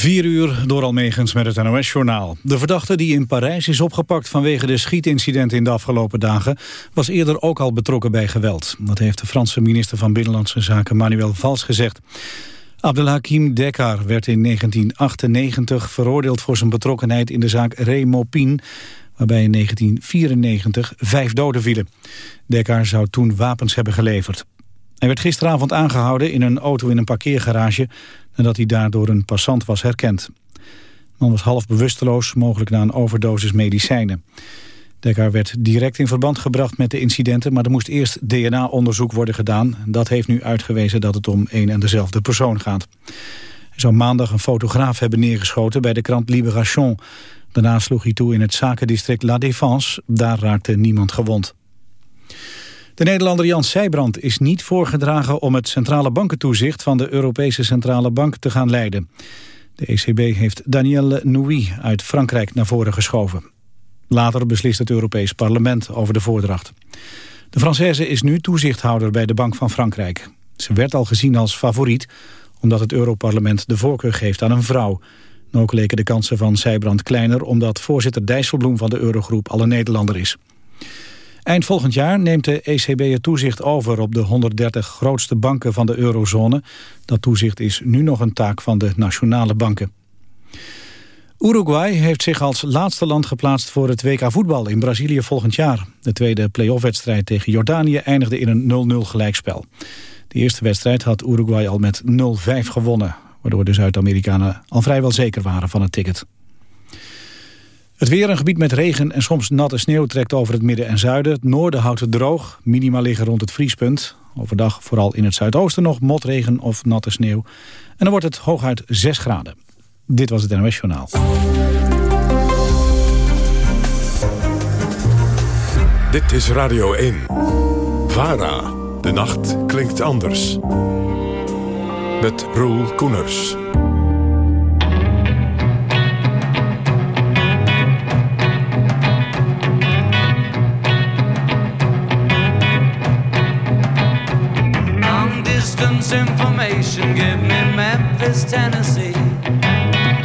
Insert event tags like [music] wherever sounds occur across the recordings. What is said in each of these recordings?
4 uur door Almegens met het NOS-journaal. De verdachte die in Parijs is opgepakt vanwege de schietincidenten in de afgelopen dagen... was eerder ook al betrokken bij geweld. Dat heeft de Franse minister van Binnenlandse Zaken Manuel Valls gezegd. Abdelhakim Dekar werd in 1998 veroordeeld voor zijn betrokkenheid in de zaak Remopin... waarbij in 1994 vijf doden vielen. Dekar zou toen wapens hebben geleverd. Hij werd gisteravond aangehouden in een auto in een parkeergarage... nadat hij daardoor een passant was herkend. De man was half bewusteloos, mogelijk na een overdosis medicijnen. Dekker werd direct in verband gebracht met de incidenten... maar er moest eerst DNA-onderzoek worden gedaan. Dat heeft nu uitgewezen dat het om een en dezelfde persoon gaat. Hij zou maandag een fotograaf hebben neergeschoten bij de krant Libération. Daarna sloeg hij toe in het zakendistrict La Défense. Daar raakte niemand gewond. De Nederlander Jan Sijbrand is niet voorgedragen om het centrale bankentoezicht van de Europese Centrale Bank te gaan leiden. De ECB heeft Danielle Nouy uit Frankrijk naar voren geschoven. Later beslist het Europees Parlement over de voordracht. De Française is nu toezichthouder bij de Bank van Frankrijk. Ze werd al gezien als favoriet, omdat het Europarlement de voorkeur geeft aan een vrouw. ook leken de kansen van Sijbrand kleiner, omdat voorzitter Dijsselbloem van de Eurogroep al een Nederlander is. Eind volgend jaar neemt de ECB het toezicht over op de 130 grootste banken van de eurozone. Dat toezicht is nu nog een taak van de nationale banken. Uruguay heeft zich als laatste land geplaatst voor het WK voetbal in Brazilië volgend jaar. De tweede play-off-wedstrijd tegen Jordanië eindigde in een 0-0 gelijkspel. De eerste wedstrijd had Uruguay al met 0-5 gewonnen, waardoor de Zuid-Amerikanen al vrijwel zeker waren van het ticket. Het weer, een gebied met regen en soms natte sneeuw trekt over het midden en zuiden. Het noorden houdt het droog, minima liggen rond het vriespunt. Overdag vooral in het zuidoosten nog motregen of natte sneeuw. En dan wordt het hooguit 6 graden. Dit was het NOS Journaal. Dit is Radio 1. VARA. De nacht klinkt anders. Met Roel Koeners. Information, give me Memphis, Tennessee.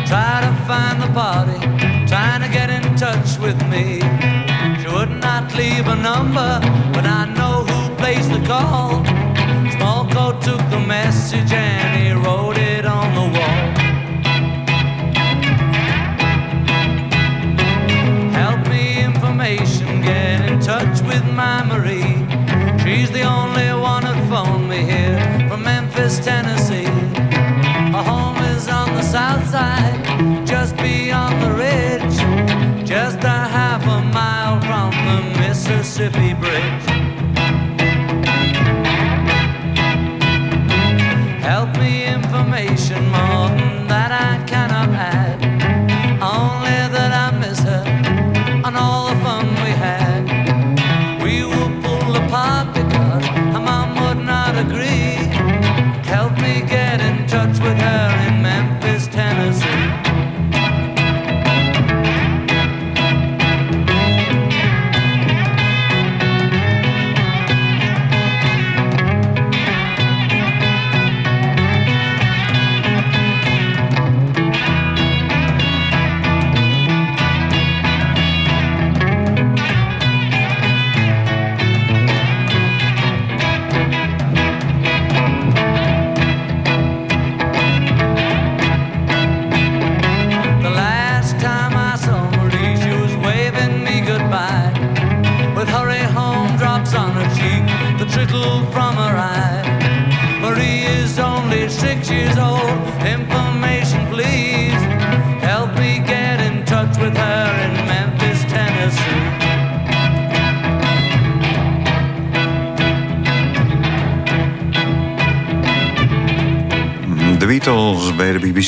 Try to find the party, trying to get in touch with me. She would not leave a number, but I know who placed the call. Tennessee. Her home is on the south side, just beyond the ridge, just a half a mile from the Mississippi Bridge.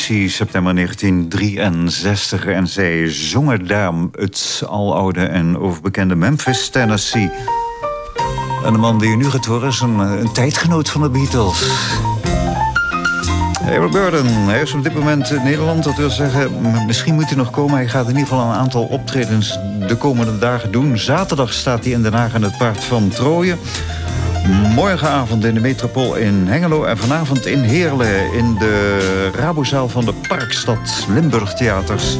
BBC, september 1963. En zij zongen daar het aloude en overbekende Memphis, Tennessee. En de man die u nu gaat horen is een, tijdgenoot van de Beatles. Eric Burden, hij is op dit moment in Nederland. Dat wil zeggen, misschien moet hij nog komen. Hij gaat in ieder geval een aantal optredens de komende dagen doen. Zaterdag staat hij in Den Haag aan het Paard van Troje. Morgenavond in de Metropool in Hengelo en vanavond in Heerlen... in de Rabozaal van de Parkstad Limburg Theaters.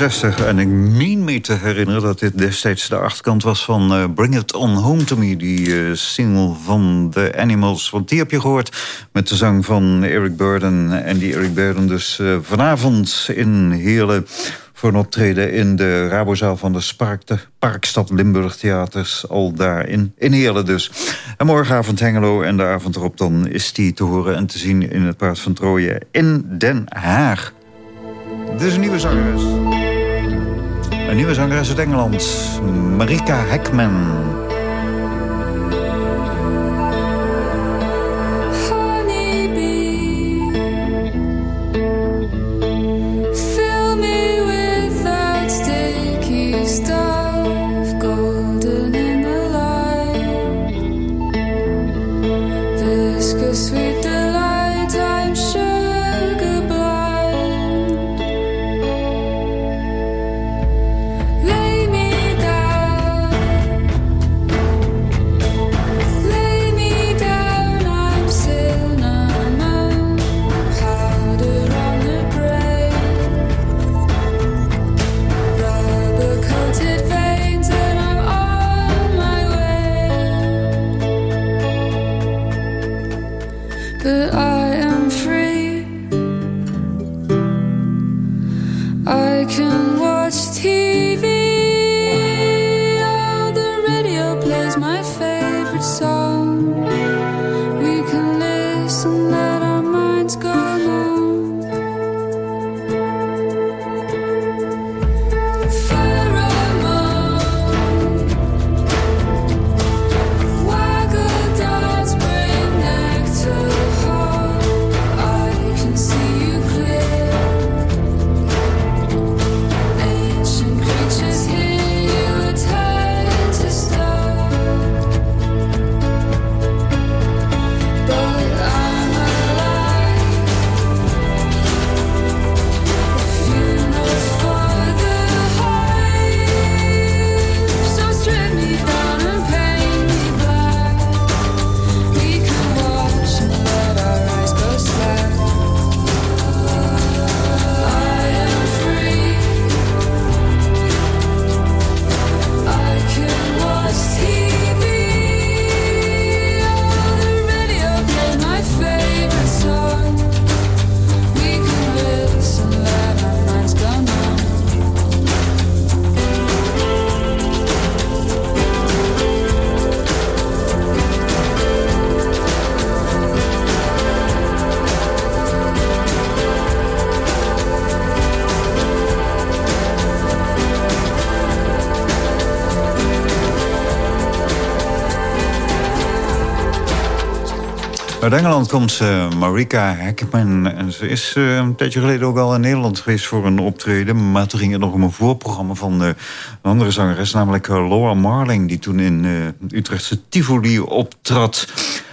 1965 en ik meen me te herinneren dat dit destijds de achterkant was van uh, Bring It On Home To Me, die uh, single van The Animals. Want die heb je gehoord met de zang van Eric Burden. En die Eric Burden dus uh, vanavond in Heerlen voor een optreden in de Rabozaal van de Sparkte, Parkstad Limburg Theaters. Al daar in, in Heerlen dus. En morgenavond Hengelo en de avond erop dan is die te horen en te zien in het Paard van Trooien in Den Haag. Dit is een nieuwe zangeres. Een nieuwe zangeres uit Engeland. Marika Heckman. Uit Engeland komt Marika Heckman. En ze is uh, een tijdje geleden ook al in Nederland geweest voor een optreden. Maar toen ging het nog om een voorprogramma van uh, een andere zangeres... namelijk Laura Marling, die toen in Utrechtse Tivoli optrad.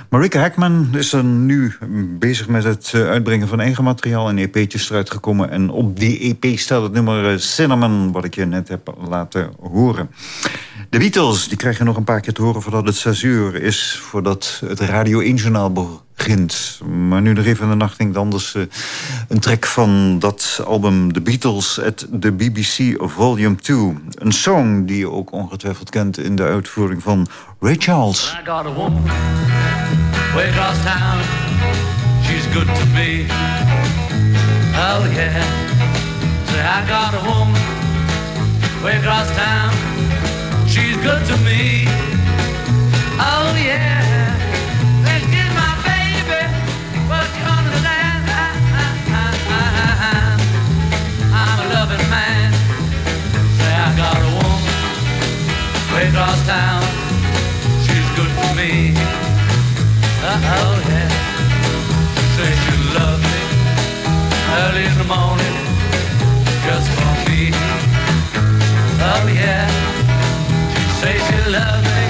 Marika Heckman is nu bezig met het uitbrengen van eigen materiaal... en EP'tjes eruit gekomen. En op die EP staat het nummer Cinnamon, wat ik je net heb laten horen. De Beatles die krijgen nog een paar keer te horen voordat het 6 uur is... voordat het Radio 1-journaal begint. Maar nu nog even de nacht denk anders uh, een track van dat album The Beatles... at the BBC Volume 2. Een song die je ook ongetwijfeld kent in de uitvoering van Ray Charles. I got a woman town She's good to me Oh yeah Say I got a woman way town she's good to me. Oh yeah, my baby. Understand? I'm a loving man. Say I got a woman way across town. She's good for me. Oh yeah, say she loves me early in the morning just for me. Oh yeah say she loves me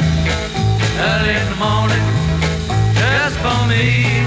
early in the morning just for me.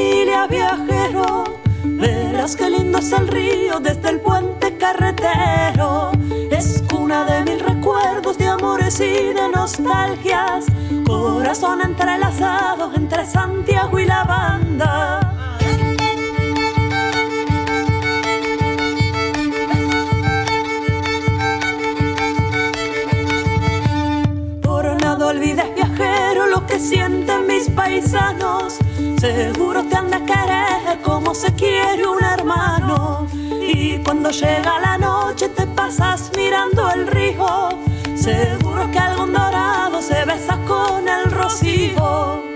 Familia viajero, verás qué lindo es el río desde el puente carretero. Es cuna de mil recuerdos de amores y de nostalgias, corazón entrelazado entre Santiago y la banda. Por nada olvides viajero lo que sienten mis paisanos Seguro te anda a querer como se quiere un hermano. Y cuando llega la noche te pasas mirando el río. Seguro que algún dorado se besa con el rocío.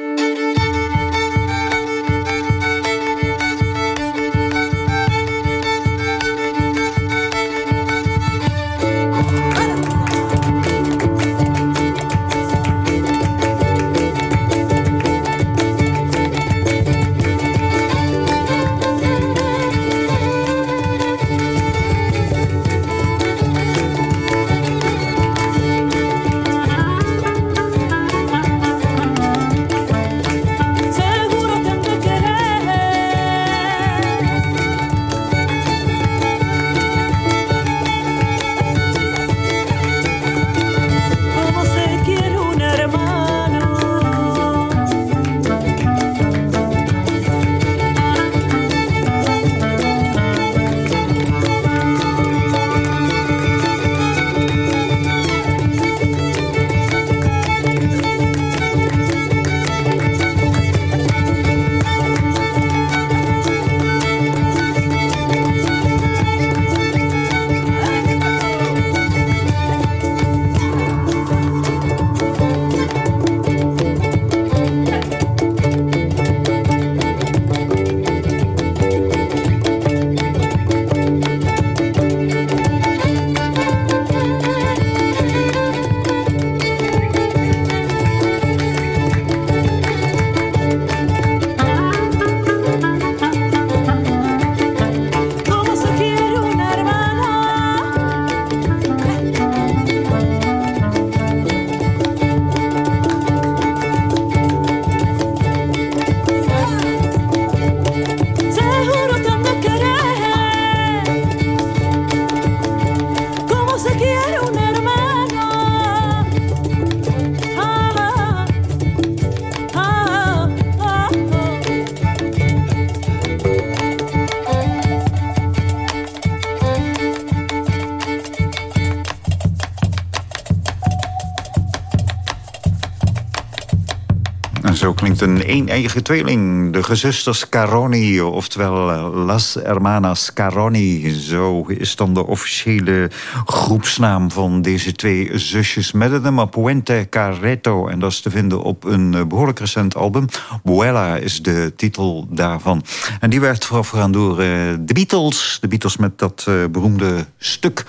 Een een-eigen tweeling. De gezusters Caroni, oftewel eh, Las Hermanas Caroni. Zo is dan de officiële groepsnaam van deze twee zusjes. Met het nummer Puente Carreto. En dat is te vinden op een eh, behoorlijk recent album. Buella is de titel daarvan. En die werd voorafgegaan door uh, de Beatles. De Beatles met dat uh, beroemde stuk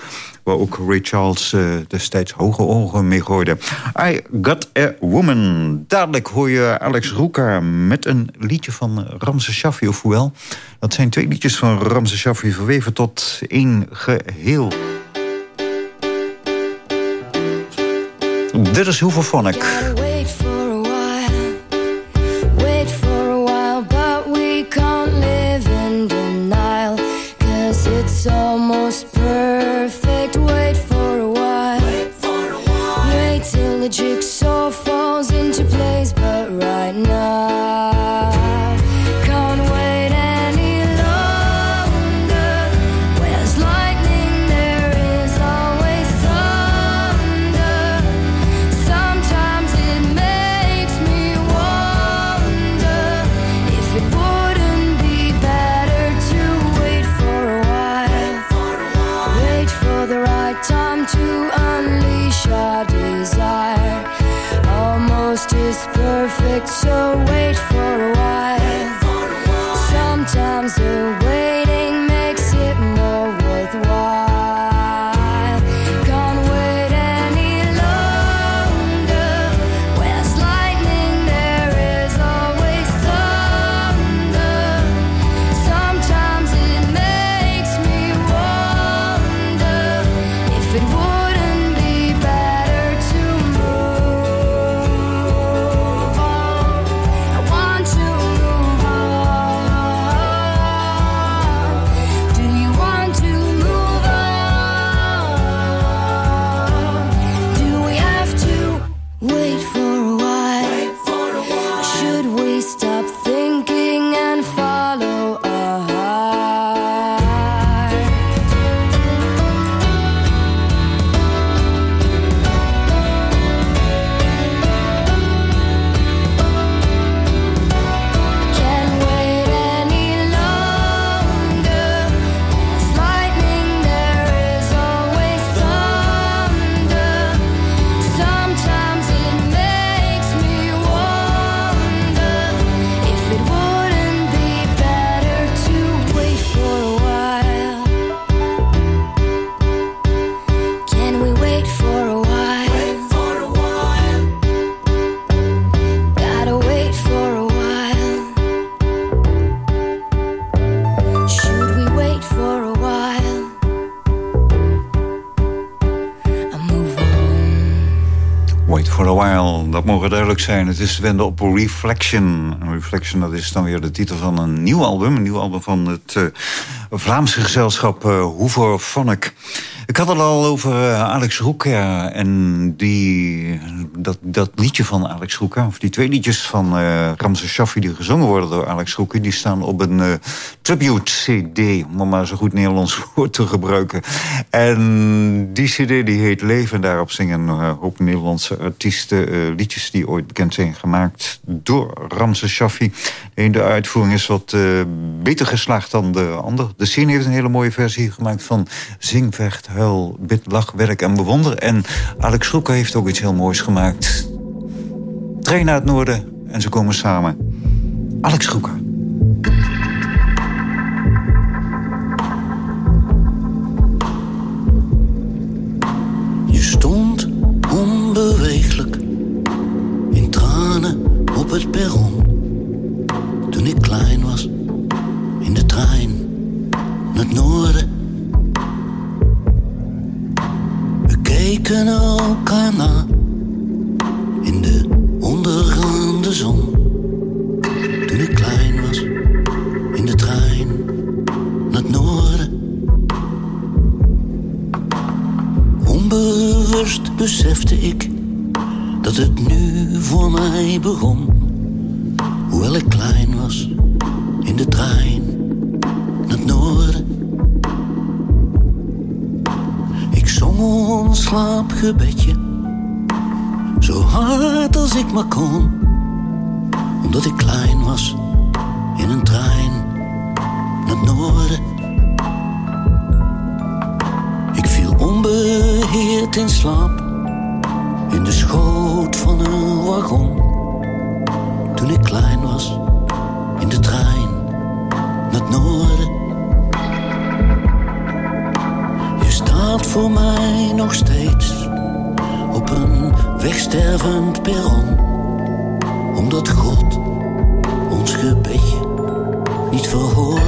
waar ook Ray Charles uh, destijds hoge ogen mee gooide. I Got a Woman. Dadelijk hoor je Alex Roeka met een liedje van Ramses Shaffi, of hoewel. Dat zijn twee liedjes van Ramses Shaffi verweven tot één geheel. Dit is Hooverphonic. It's duidelijk zijn. Het is te wenden op Reflection. Reflection, dat is dan weer de titel van een nieuw album. Een nieuw album van het uh, Vlaamse gezelschap uh, Hooverphonic. Ik had het al over uh, Alex Roeka en die, dat, dat liedje van Alex Roeka... of die twee liedjes van uh, Ramses Shaffi die gezongen worden door Alex Roeka... die staan op een tribute-cd, om maar zo goed Nederlands [laughs] woord te gebruiken. En die cd die heet Leven en daarop zingen een hoop Nederlandse artiesten... liedjes die ooit bekend zijn gemaakt door Ramses Shaffi. De de uitvoering is wat beter geslaagd dan de ander. De scene heeft een hele mooie versie gemaakt van Zing, Huil, Bid, Lach, Werk en Bewonder. En Alex Roeka heeft ook iets heel moois gemaakt. Trein naar het noorden en ze komen samen. Alex Roeka. Je stond Keken elkaar na in de ondergaande zon. Toen ik klein was in de trein naar het noorden. Onbewust besefte ik dat het nu voor mij begon. Hoewel ik klein was in de trein slaapgebedje, zo hard als ik maar kon. Omdat ik klein was in een trein naar het noorden. Ik viel onbeheerd in slaap in de schoot van een wagon. Toen ik klein was in de trein naar het noorden. Voor mij nog steeds op een wegstervend perron. Omdat God ons gebedje niet verhoorde.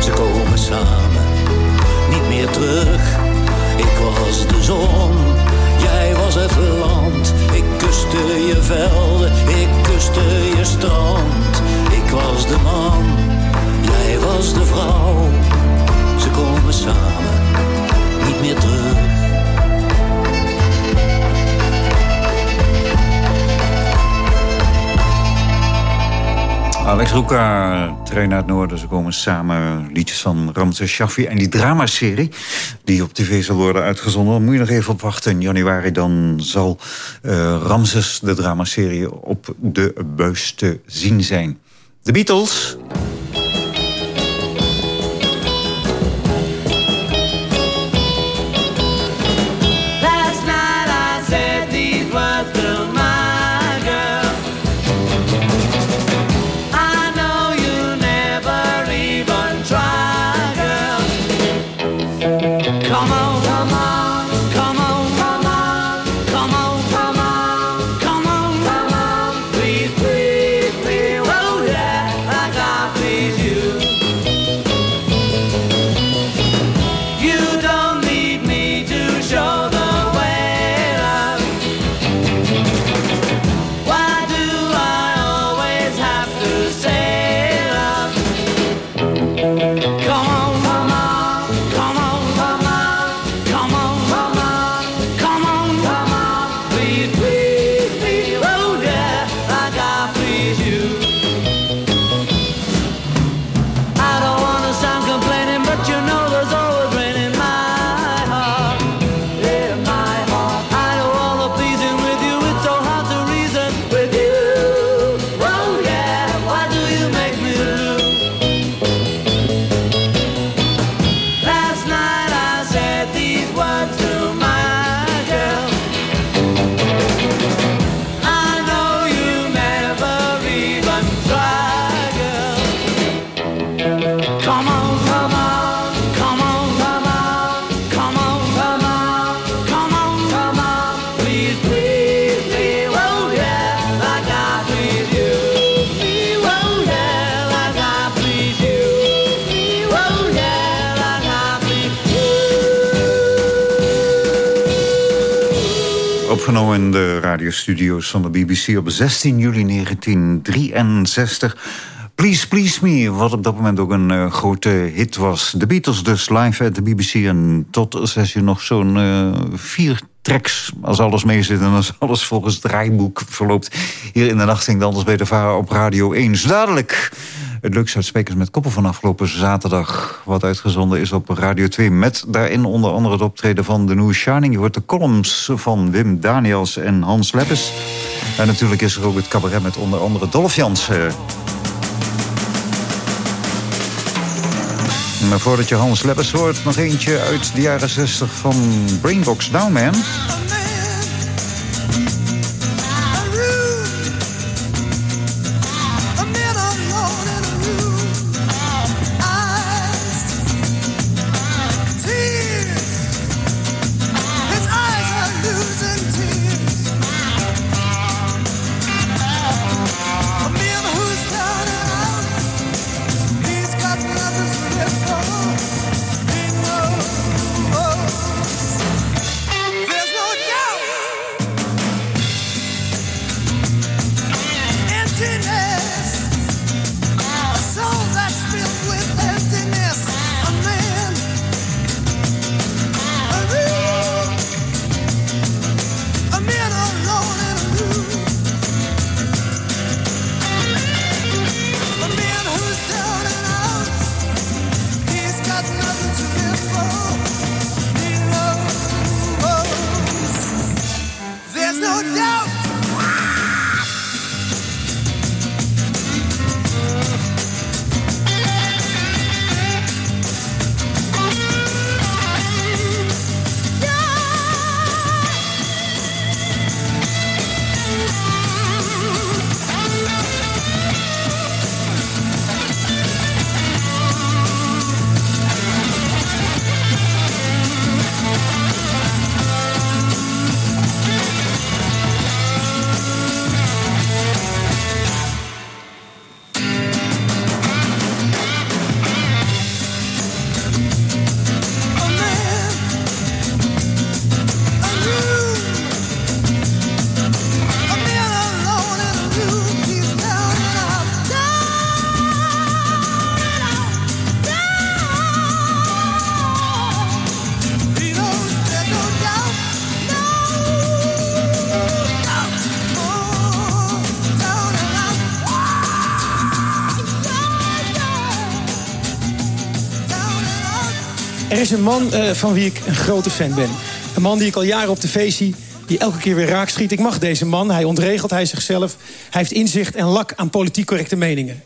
Ze komen samen, niet meer terug. Ik was de zon, jij was het land. Ik kuste je velden, ik kuste je strand. Ik was de man, jij was de vrouw. Ze komen samen, niet meer terug. Alex Roeka, trainer uit Noorden. Ze komen samen liedjes van Ramses Shaffi. En die dramaserie die op tv zal worden uitgezonden... moet je nog even op wachten. In januari dan zal eh, Ramses, de dramaserie, op de buis te zien zijn. De Beatles... in de radiostudio's van de BBC op 16 juli 1963. Please Please Me, wat op dat moment ook een eh, grote hit was. De Beatles dus live at de BBC. En tot zes uur nog zo'n eh, vier tracks, als alles meezit... en als alles volgens draaiboek verloopt. Hier in de nacht ging anders bij de Varen op Radio 1. Zo dadelijk het leukste uit Spekers met Koppen van afgelopen zaterdag... wat uitgezonden is op Radio 2. Met daarin onder andere het optreden van de New Shining. Je hoort de columns van Wim Daniels en Hans Leppes. En natuurlijk is er ook het cabaret met onder andere Dolph Jansen. Maar voordat je Hans Leppes hoort, nog eentje uit de jaren 60 van Brainbox Down Man. Is een man uh, van wie ik een grote fan ben. Een man die ik al jaren op tv zie, die elke keer weer raak schiet. Ik mag deze man, hij ontregelt, hij zichzelf. Hij heeft inzicht en lak aan politiek correcte meningen.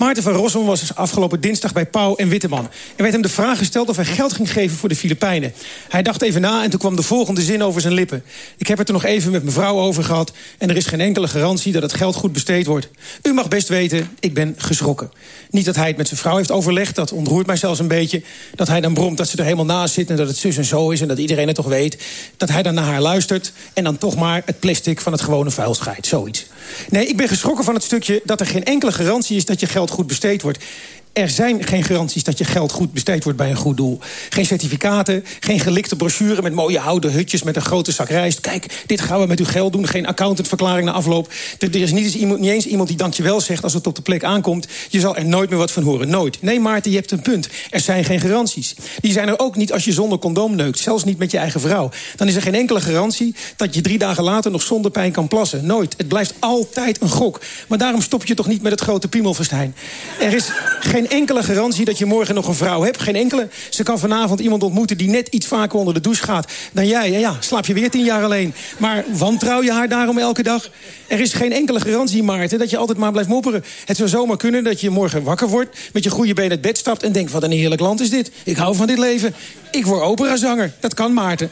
Maarten van Rossum was dus afgelopen dinsdag bij Pauw en Witteman. Er werd hem de vraag gesteld of hij geld ging geven voor de Filipijnen. Hij dacht even na en toen kwam de volgende zin over zijn lippen. Ik heb het er nog even met mijn vrouw over gehad... en er is geen enkele garantie dat het geld goed besteed wordt. U mag best weten, ik ben geschrokken. Niet dat hij het met zijn vrouw heeft overlegd, dat ontroert mij zelfs een beetje. Dat hij dan bromt dat ze er helemaal naast zit en dat het zus en zo is... en dat iedereen het toch weet. Dat hij dan naar haar luistert en dan toch maar het plastic van het gewone vuil. Zoiets. Nee, ik ben geschrokken van het stukje dat er geen enkele garantie is... dat je geld goed besteed wordt. Er zijn geen garanties dat je geld goed besteed wordt bij een goed doel. Geen certificaten, geen gelikte brochure met mooie houten hutjes... met een grote zak rijst. Kijk, dit gaan we met uw geld doen. Geen accountantverklaring na afloop. Er, is niet eens, iemand, niet eens iemand die zegt als het op de plek aankomt. Je zal er nooit meer wat van horen. Nooit. Nee, Maarten, je hebt een punt. Er zijn geen garanties. Die zijn er ook niet als je zonder condoom neukt. Zelfs niet met je eigen vrouw. Dan is er geen enkele garantie dat je drie dagen later... nog zonder pijn kan plassen. Nooit. Het blijft altijd een gok. Maar daarom stop je toch niet met het grote piemelfestijn. Er is geen geen enkele garantie dat je morgen nog een vrouw hebt. Geen enkele. Ze kan vanavond iemand ontmoeten die net iets vaker onder de douche gaat dan jij. En ja, slaap je weer tien jaar alleen. Maar wantrouw je haar daarom elke dag? Er is geen enkele garantie, Maarten, dat je altijd maar blijft mopperen. Het zou zomaar kunnen dat je morgen wakker wordt... met je goede been het bed stapt en denkt... wat een heerlijk land is dit. Ik hou van dit leven. Ik word operazanger. Dat kan, Maarten.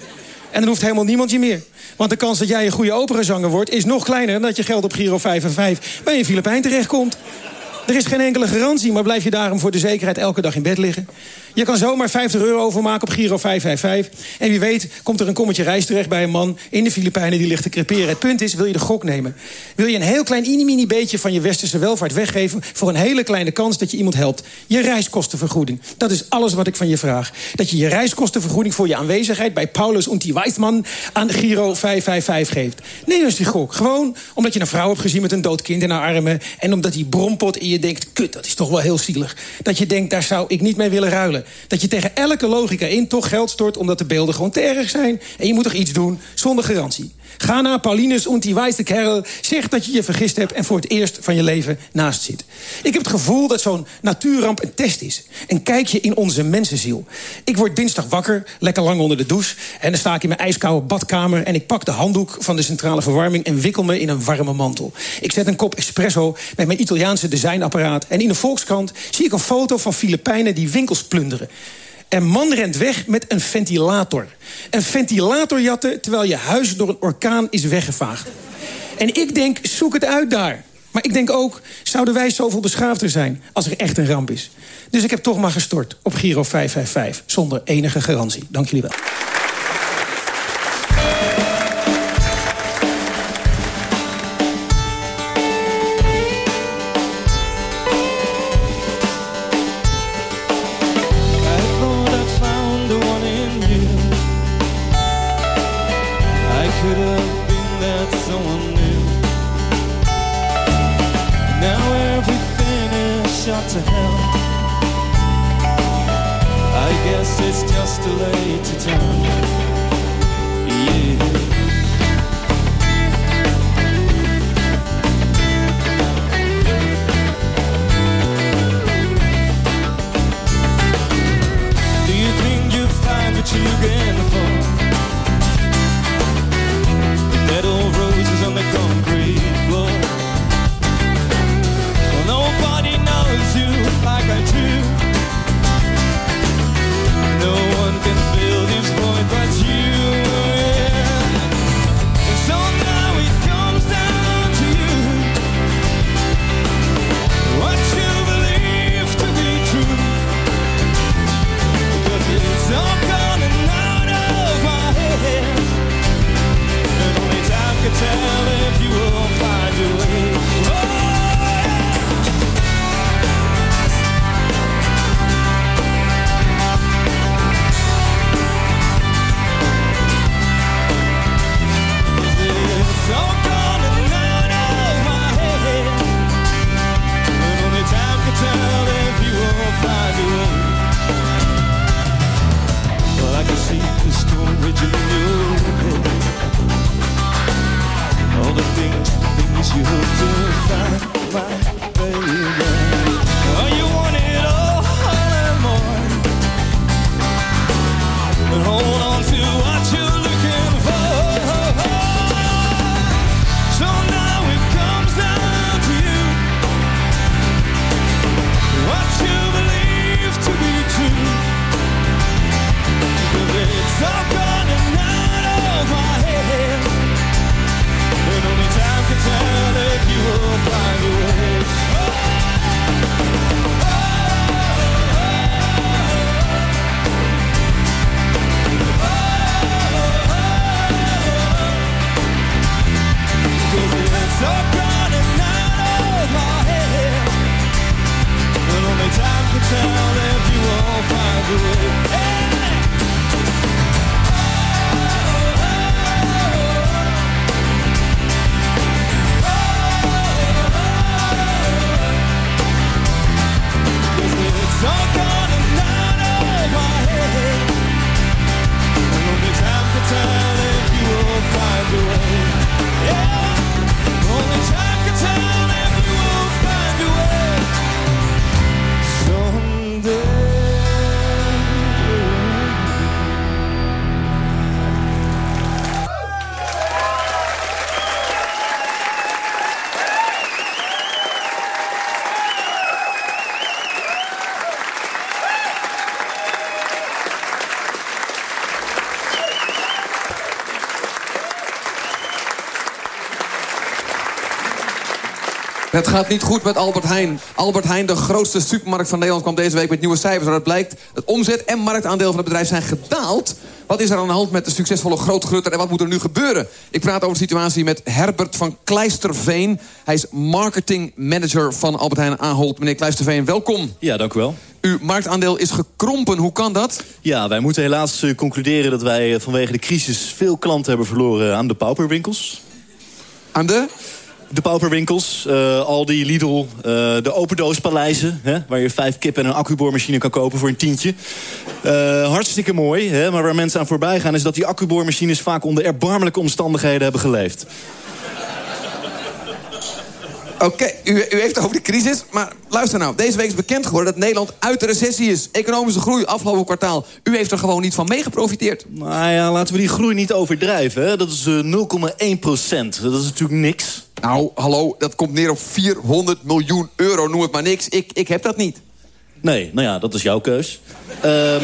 En dan hoeft helemaal niemand je meer. Want de kans dat jij een goede operazanger wordt... is nog kleiner dan dat je geld op Giro 5 en 5 bij een Filipijn terechtkomt. Er is geen enkele garantie, maar blijf je daarom voor de zekerheid elke dag in bed liggen. Je kan zomaar 50 euro overmaken op Giro 555. En wie weet komt er een kommetje rijst terecht bij een man in de Filipijnen die ligt te creperen. Het punt is, wil je de gok nemen? Wil je een heel klein mini beetje van je westerse welvaart weggeven... voor een hele kleine kans dat je iemand helpt? Je reiskostenvergoeding. Dat is alles wat ik van je vraag. Dat je je reiskostenvergoeding voor je aanwezigheid... bij Paulus Unti Weizmann aan Giro 555 geeft. Nee, is die gok. Gewoon omdat je een vrouw hebt gezien met een dood kind in haar armen... en omdat die brompot in je denkt, kut, dat is toch wel heel zielig. Dat je denkt, daar zou ik niet mee willen ruilen. Dat je tegen elke logica in toch geld stort... omdat de beelden gewoon te erg zijn. En je moet toch iets doen zonder garantie. Ga naar Paulinus und die wijze kerel. Zeg dat je je vergist hebt en voor het eerst van je leven naast zit. Ik heb het gevoel dat zo'n natuurramp een test is. Een kijkje in onze mensenziel. Ik word dinsdag wakker, lekker lang onder de douche... en dan sta ik in mijn ijskoude badkamer... en ik pak de handdoek van de centrale verwarming... en wikkel me in een warme mantel. Ik zet een kop espresso met mijn Italiaanse designapparaat... en in de Volkskrant zie ik een foto van Filipijnen die winkels plunderen. En man rent weg met een ventilator. Een ventilator jatten terwijl je huis door een orkaan is weggevaagd. En ik denk, zoek het uit daar. Maar ik denk ook, zouden wij zoveel beschaafder zijn... als er echt een ramp is? Dus ik heb toch maar gestort op Giro 555... zonder enige garantie. Dank jullie wel. Het gaat niet goed met Albert Heijn. Albert Heijn, de grootste supermarkt van Nederland... kwam deze week met nieuwe cijfers. Waaruit blijkt het omzet en marktaandeel van het bedrijf zijn gedaald. Wat is er aan de hand met de succesvolle grootgrutter... en wat moet er nu gebeuren? Ik praat over de situatie met Herbert van Kleisterveen. Hij is marketingmanager van Albert Heijn Ahold. Meneer Kleisterveen, welkom. Ja, dank u wel. Uw marktaandeel is gekrompen. Hoe kan dat? Ja, wij moeten helaas uh, concluderen dat wij uh, vanwege de crisis... veel klanten hebben verloren aan de pauperwinkels. Aan de? De pauperwinkels, uh, Aldi, Lidl, uh, de opendoospaleizen... Hè, waar je vijf kip en een accuboormachine kan kopen voor een tientje. Uh, hartstikke mooi, hè, maar waar mensen aan voorbij gaan... is dat die accuboormachines vaak onder erbarmelijke omstandigheden hebben geleefd. Oké, okay, u, u, heeft het over de crisis, maar luister nou. Deze week is bekend geworden dat Nederland uit de recessie is. Economische groei afgelopen kwartaal. U heeft er gewoon niet van meegeprofiteerd. Nou ja, laten we die groei niet overdrijven. Hè. Dat is 0,1 procent. Dat is natuurlijk niks. Nou, hallo, dat komt neer op 400 miljoen euro. Noem het maar niks. Ik, ik heb dat niet. Nee, nou ja, dat is jouw keus. um,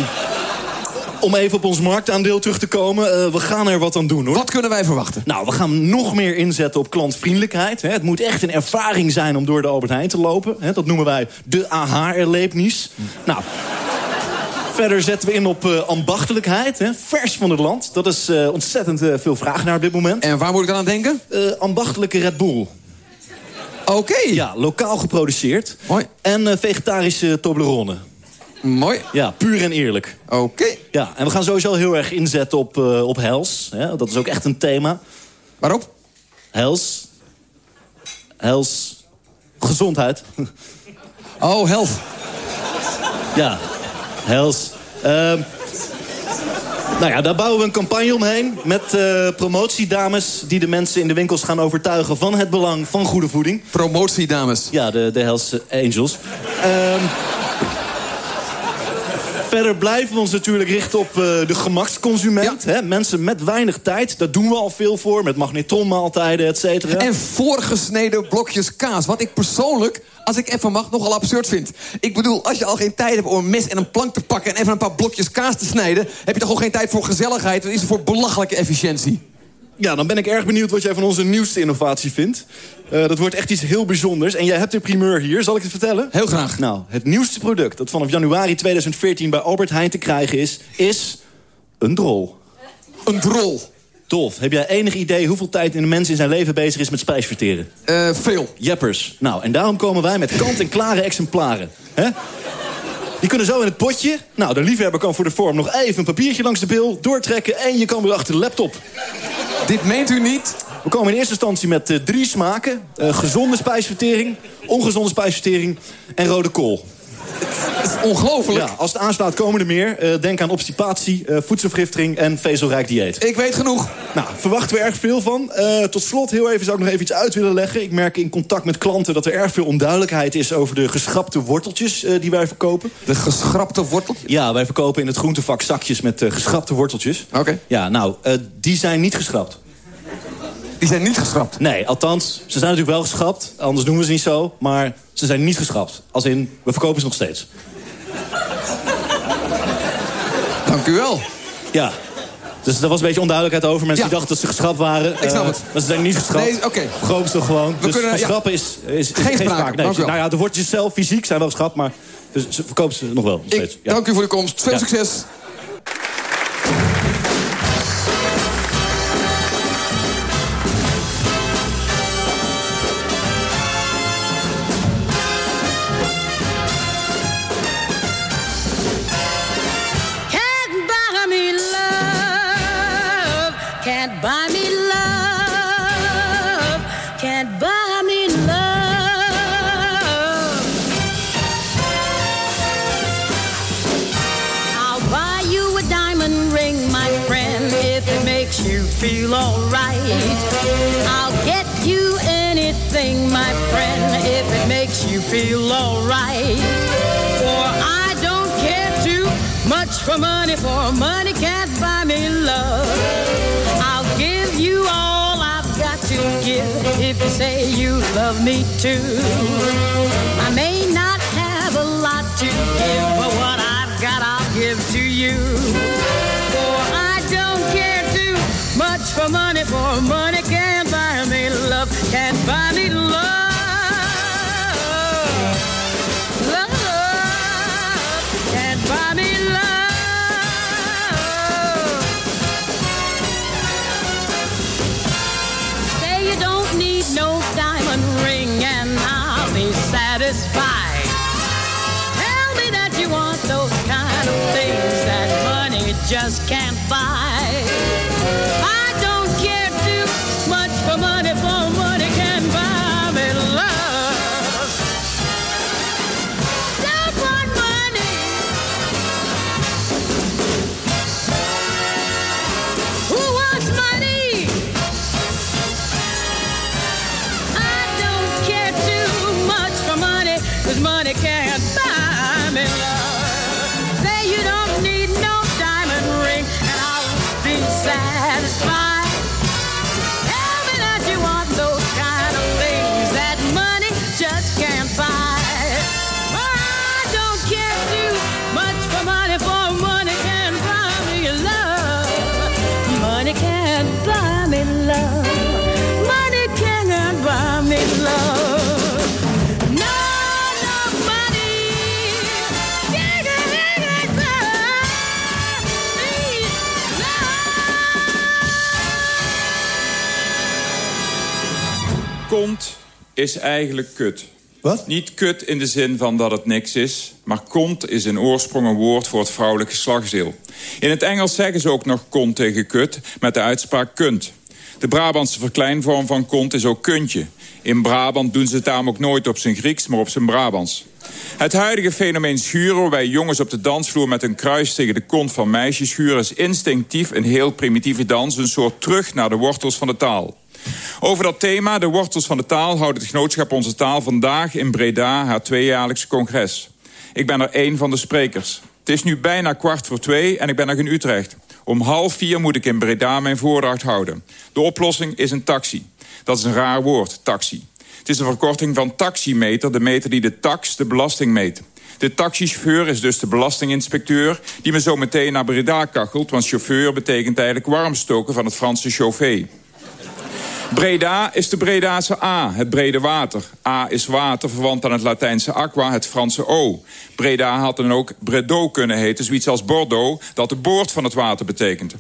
om even op ons marktaandeel terug te komen. Uh, we gaan er wat aan doen, hoor. Wat kunnen wij verwachten? Nou, we gaan nog meer inzetten op klantvriendelijkheid. Hè. Het moet echt een ervaring zijn om door de Albert Heijn te lopen. Hè. Dat noemen wij de aha-erlebnis. Hm. Nou... Verder zetten we in op uh, ambachtelijkheid. Hè? Vers van het land. Dat is uh, ontzettend uh, veel vraag naar op dit moment. En waar moet ik dan aan denken? ambachtelijke Red Bull. Oké. Okay. Ja, lokaal geproduceerd. Mooi. En vegetarische Toblerone. Mooi. Ja, puur en eerlijk. Oké. Okay. Ja, en we gaan sowieso heel erg inzetten op, op health. Hè? Dat is ook echt een thema. Waarop? Health. Health. Gezondheid. Oh, health. Ja, Hels. Uh, nou ja, daar bouwen we een campagne omheen. Met uh, promotiedames die de mensen in de winkels gaan overtuigen... van het belang van goede voeding. Promotiedames? Ja, de, de Hells Angels. Uh, verder blijven we ons natuurlijk richten op uh, de gemaksconsument. Ja. Hè? Mensen met weinig tijd, daar doen we al veel voor. Met magnetronmaaltijden, et cetera. En voorgesneden blokjes kaas. Wat ik persoonlijk als ik even mag, nogal absurd vind. Ik bedoel, als je al geen tijd hebt om een mes en een plank te pakken... en even een paar blokjes kaas te snijden... heb je toch ook geen tijd voor gezelligheid? Wat is er voor belachelijke efficiëntie? Ja, dan ben ik erg benieuwd wat jij van onze nieuwste innovatie vindt. Uh, dat wordt echt iets heel bijzonders. En jij hebt de primeur hier, zal ik het vertellen? Heel graag. Nou, het nieuwste product dat vanaf januari 2014 bij Albert Heijn te krijgen is... is een drol. Een drol? Dolf, heb jij enig idee hoeveel tijd een mens in zijn leven bezig is met spijsverteren? Uh, veel. Jeppers. Nou, en daarom komen wij met kant-en-klare exemplaren. Hè? Die kunnen zo in het potje. Nou, de liefhebber kan voor de vorm nog even een papiertje langs de bil... doortrekken en je kan weer achter de laptop. Dit meent u niet? We komen in eerste instantie met uh, drie smaken. Uh, gezonde spijsvertering, ongezonde spijsvertering en rode kool. Ongelooflijk. Ja, als het aanslaat komen er meer. Eh, denk aan obstipatie, eh, voedselvergiftiging en vezelrijk dieet. Ik weet genoeg. Nou, verwachten we erg veel van. Eh, tot slot heel even zou ik nog even iets uit willen leggen. Ik merk in contact met klanten dat er erg veel onduidelijkheid is... over de geschrapte worteltjes die wij verkopen. De geschrapte worteltjes? Ja, wij verkopen in het groentevak zakjes met geschrapte worteltjes. Oké. Ja, nou, die zijn niet geschrapt. Die zijn niet geschrapt? Nee, althans, ze zijn natuurlijk wel geschrapt. Anders noemen we ze niet zo. Maar ze zijn niet geschrapt. Als in, we verkopen ze nog steeds. Dank u wel. Ja. Dus er was een beetje onduidelijkheid over. Mensen Ja. die dachten dat ze geschrapt waren. Ik snap Eh, het. Maar ze zijn niet geschrapt. Nee, oké. Verkopen ze gewoon. dus kunnen- ja. schrappen is, is, is Geen sprake. Nee, nou ja, de worteltjes zelf fysiek zijn wel geschrapt. Maar dus ze verkopen ze nog wel. Nog steeds. Ik Ja. dank u voor de komst. Veel succes. Alright. I'll get you anything, my friend, if it makes you feel alright. For I don't care too much for money, for money can't buy me love. I'll give you all I've got to give if you say you love me too. I may not have a lot to give, but what I've got I'll give to you. For money, can't buy me love, can't buy me love. Love can't buy me Kont is eigenlijk kut. Wat? Niet kut in de zin van dat het niks is... maar kont is in oorsprong een woord voor het vrouwelijk geslachtsdeel. In het Engels zeggen ze ook nog kont tegen kut... met de uitspraak kunt. De Brabantse verkleinvorm van kont is ook kuntje. In Brabant doen ze het daarom ook nooit op zijn Grieks, maar op zijn Brabants. Het huidige fenomeen schuren, waarbij jongens op de dansvloer met een kruis tegen de kont van meisjes schuren, is instinctief een heel primitieve dans, een soort terug naar de wortels van de taal. Over dat thema, de wortels van de taal, houdt het genootschap Onze Taal vandaag in Breda haar tweejaarlijkse congres. Ik ben er één van de sprekers. Het is nu bijna kwart voor twee en ik ben nog in Utrecht. Om half vier moet ik in Breda mijn voordracht houden. De oplossing is een taxi. Dat is een raar woord, taxi. Het is een verkorting van taximeter, de meter die de tax, de belasting meet. De taxichauffeur is dus de belastinginspecteur... die me zo meteen naar Breda kachelt... want chauffeur betekent eigenlijk warmstoken van het Franse chauffeur. Breda is de Bredaanse A, het brede water. A is water, verwant aan het Latijnse aqua, het Franse O. Breda had dan ook Bredo kunnen heten, zoiets als Bordeaux... dat de boord van het water betekent.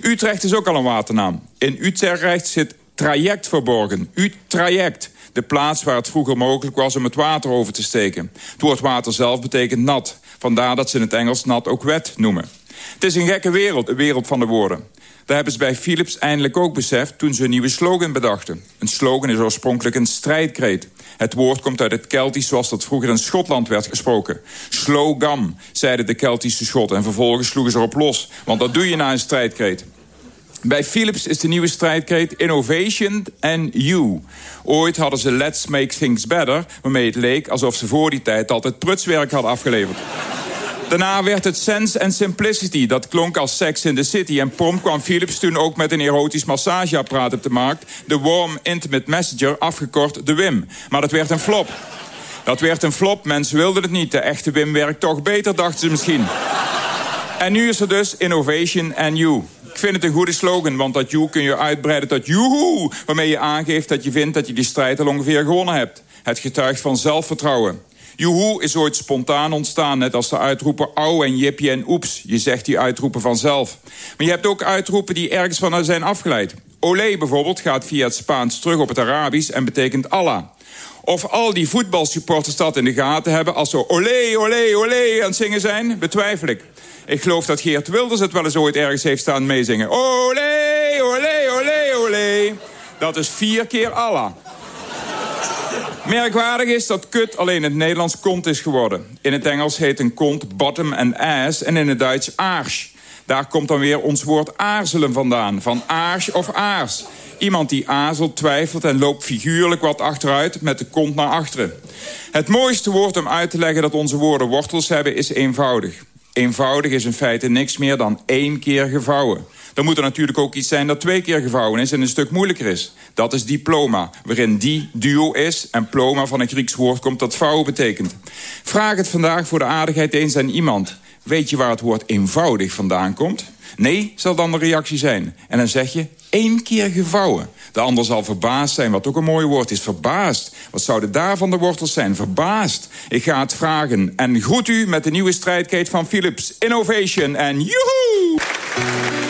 Utrecht is ook al een waternaam. In Utrecht zit traject verborgen. Utraject, de plaats waar het vroeger mogelijk was om het water over te steken. Het woord water zelf betekent nat. Vandaar dat ze in het Engels nat ook wet noemen. Het is een gekke wereld, een wereld van de woorden. Dat hebben ze bij Philips eindelijk ook beseft toen ze een nieuwe slogan bedachten. Een slogan is oorspronkelijk een strijdkreet. Het woord komt uit het Keltisch zoals dat vroeger in Schotland werd gesproken. Slogan, zeiden de Keltische Schotten en vervolgens sloegen ze erop los. Want dat doe je na een strijdkreet. Bij Philips is de nieuwe strijdkreet Innovation and You. Ooit hadden ze Let's Make Things Better... waarmee het leek alsof ze voor die tijd altijd prutswerk hadden afgeleverd. Daarna werd het Sense and Simplicity. Dat klonk als Sex in the City. En prompt kwam Philips toen ook met een erotisch massageapparaat op de markt. De Warm Intimate Messenger, afgekort de WIM. Maar dat werd een flop. Dat werd een flop, mensen wilden het niet. De echte WIM werkt toch beter, dachten ze misschien. En nu is er dus Innovation and You. Ik vind het een goede slogan, want dat you kun je uitbreiden tot joehoe... waarmee je aangeeft dat je vindt dat je die strijd al ongeveer gewonnen hebt. Het getuigt van zelfvertrouwen. Joehoe is ooit spontaan ontstaan, net als de uitroepen au en jippie en oeps. Je zegt die uitroepen vanzelf. Maar je hebt ook uitroepen die ergens van zijn afgeleid. Olé bijvoorbeeld gaat via het Spaans terug op het Arabisch en betekent Allah. Of al die voetbalsupporters dat in de gaten hebben... als ze olé, olé, olé aan het zingen zijn, betwijfel ik. Ik geloof dat Geert Wilders het wel eens ooit ergens heeft staan meezingen. Olé, olé, olé, olé. Dat is vier keer Allah. Merkwaardig is dat kut alleen het Nederlands kont is geworden. In het Engels heet een kont bottom en ass en in het Duits aars. Daar komt dan weer ons woord aarzelen vandaan. Van aars of aars. Iemand die aarzelt, twijfelt en loopt figuurlijk wat achteruit met de kont naar achteren. Het mooiste woord om uit te leggen dat onze woorden wortels hebben is eenvoudig. Eenvoudig is in feite niks meer dan één keer gevouwen. Dan moet er natuurlijk ook iets zijn dat twee keer gevouwen is... en een stuk moeilijker is. Dat is diploma, waarin die duo is... en ploma van een Grieks woord komt dat vouwen betekent. Vraag het vandaag voor de aardigheid eens aan iemand. Weet je waar het woord eenvoudig vandaan komt? Nee, zal dan de reactie zijn. En dan zeg je, één keer gevouwen. De ander zal verbaasd zijn, wat ook een mooi woord is. Verbaasd. Wat zouden daarvan de wortels zijn? Verbaasd. Ik ga het vragen. En groet u met de nieuwe strijdkeet van Philips. Innovation en joehoe!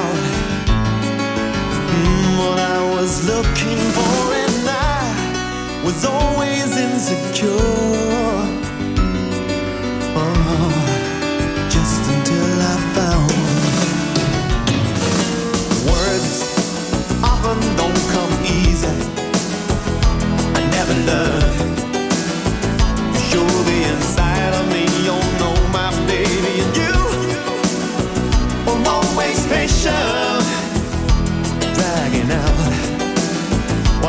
looking for, and I was always insecure. Oh, just until I found words often don't come easy. I never learned show the inside of me. You know my baby, and you always patient,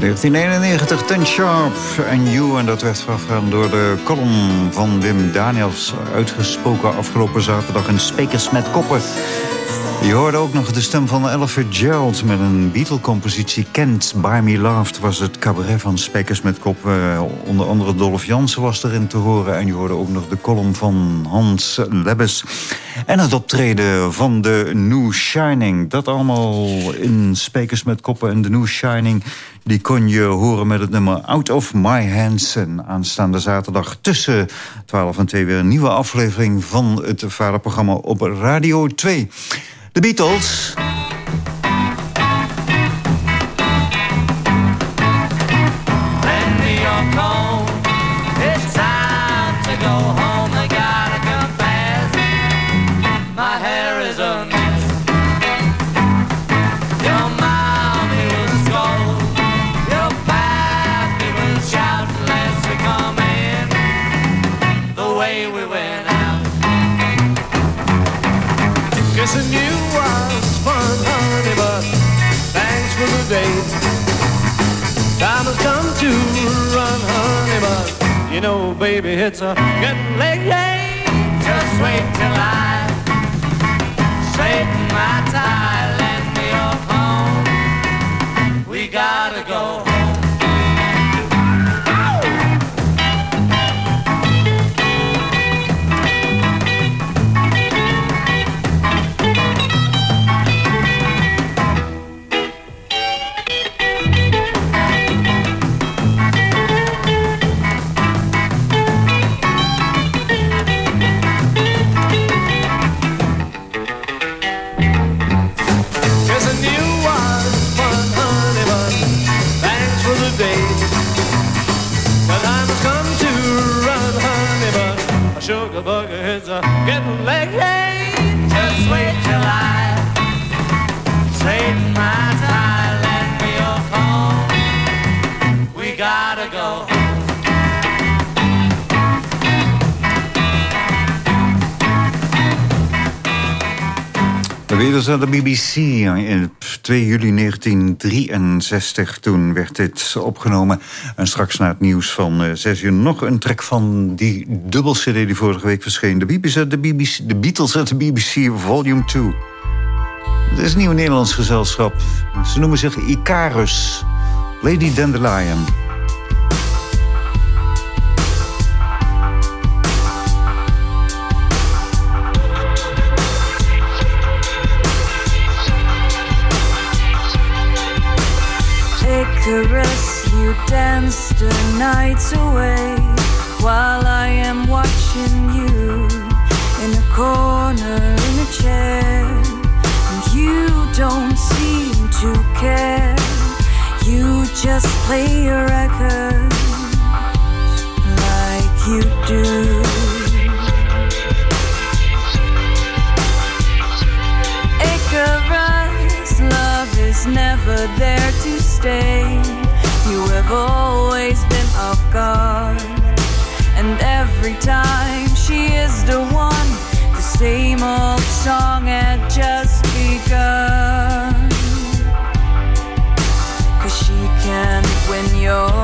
1991, Ten Sharp en You. En dat werd door de column van Wim Daniels... uitgesproken afgelopen zaterdag in Spekers met Koppen. Je hoorde ook nog de stem van Ella Fitzgerald... met een Beatle-compositie Kent By Me Loved... was het cabaret van Spekers met Kop. Uh, onder andere Dolph Jansen was erin te horen... en je hoorde ook nog de column van Hans Lebbes. En het optreden van de New Shining. Dat allemaal in Spekers met Koppen en de New Shining... die kon je horen met het nummer Out of My Hands. En aanstaande zaterdag tussen 12 en 2 weer een nieuwe aflevering... van het vaderprogramma op Radio 2. De Beatles... you know, baby, it's a getting late. Just wait till I Beatles aan de BBC in 2 juli 1963. Toen werd dit opgenomen. En straks na het nieuws van eh, 6 uur nog een track van die dubbel-cd die vorige week verscheen. De, BBC, de Beatles at de BBC Volume 2. Het is een nieuw Nederlands gezelschap. Ze noemen zich Icarus. Lady Dandelion. Icarus, you dance the nights away while I am watching you in a corner in a chair. You don't seem to care. You just play your record like you do. Love is never there to stay. You have always been off guard, and every time she is the one, the same old song had just begun. Cause she can't win your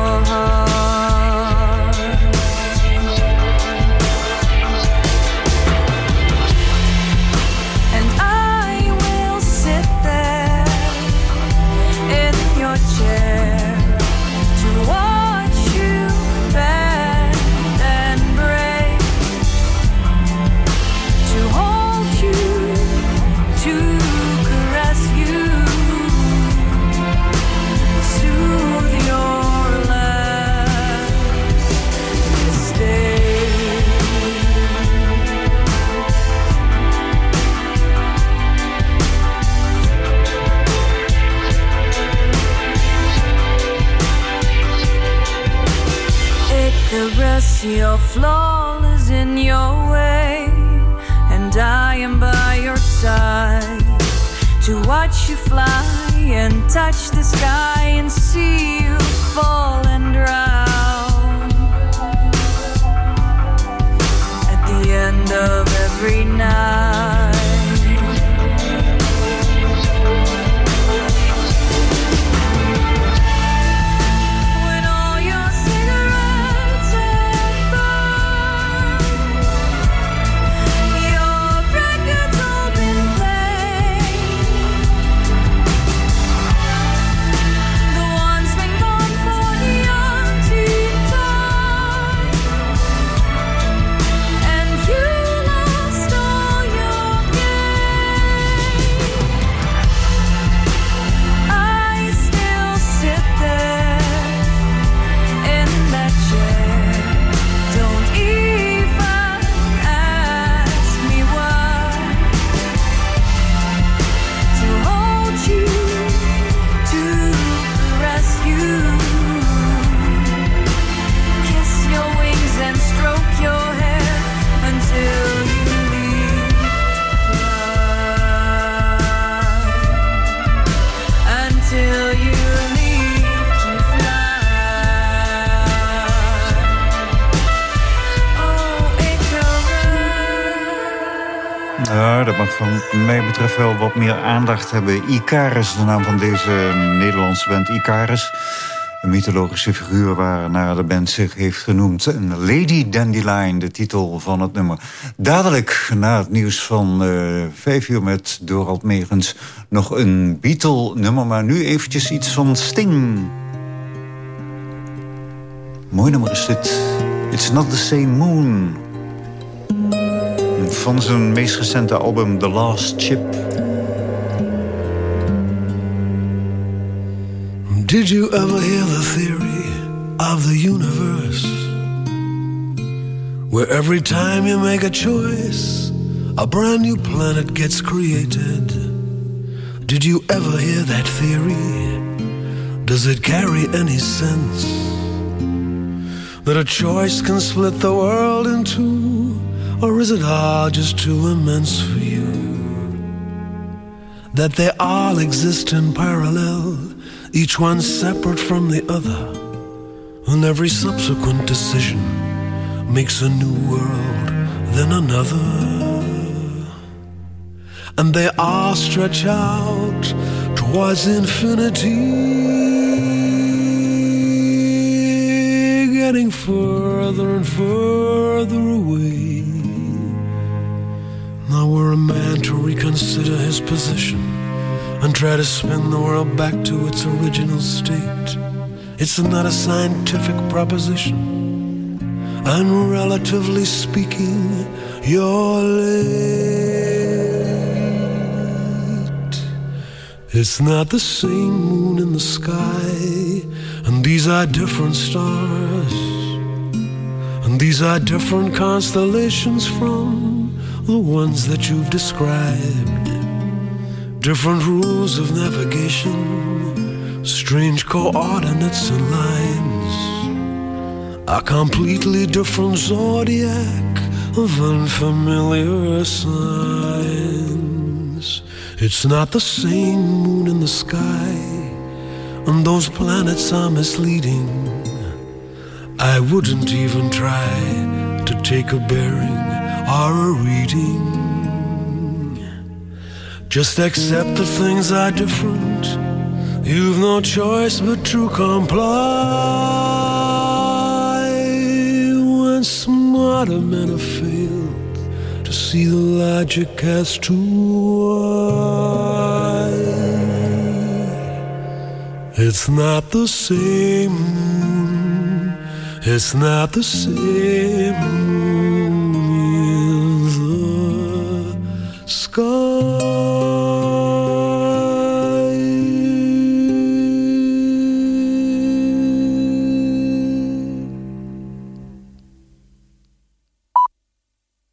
mij betreft wel wat meer aandacht hebben. Icarus, de naam van deze Nederlandse band Icarus. Een mythologische figuur waarnaar de band zich heeft genoemd. En Lady Dandelion, de titel van het nummer. Dadelijk, na het nieuws van uh, uur met Dorald Megens... nog een Beatle-nummer, maar nu eventjes iets van Sting. Mooi nummer is dit. It's not the same moon. Van zijn meest recente album The Last Chip. Did you ever hear the theory of the universe? Where every time you make a choice, a brand new planet gets created. Did you ever hear that theory? Does it carry any sense? That a choice can split the world in two? Or is it all just too immense for you? That they all exist in parallel, each one separate from the other, and every subsequent decision makes a new world, then another. And they all stretch out towards infinity, getting further and further away. A man to reconsider his position and try to spin the world back to its original state. It's not a scientific proposition, and relatively speaking, you're late. It's not the same moon in the sky, and these are different stars, and these are different constellations from the ones that you've described. Different rules of navigation, strange coordinates and lines, a completely different zodiac of unfamiliar signs. It's not the same moon in the sky, and those planets are misleading. I wouldn't even try to take a bearing or a reading. Just accept the things are different. You've no choice but to comply. When smarter men have failed to see the logic as to why. It's not the same. It's not the same Oh.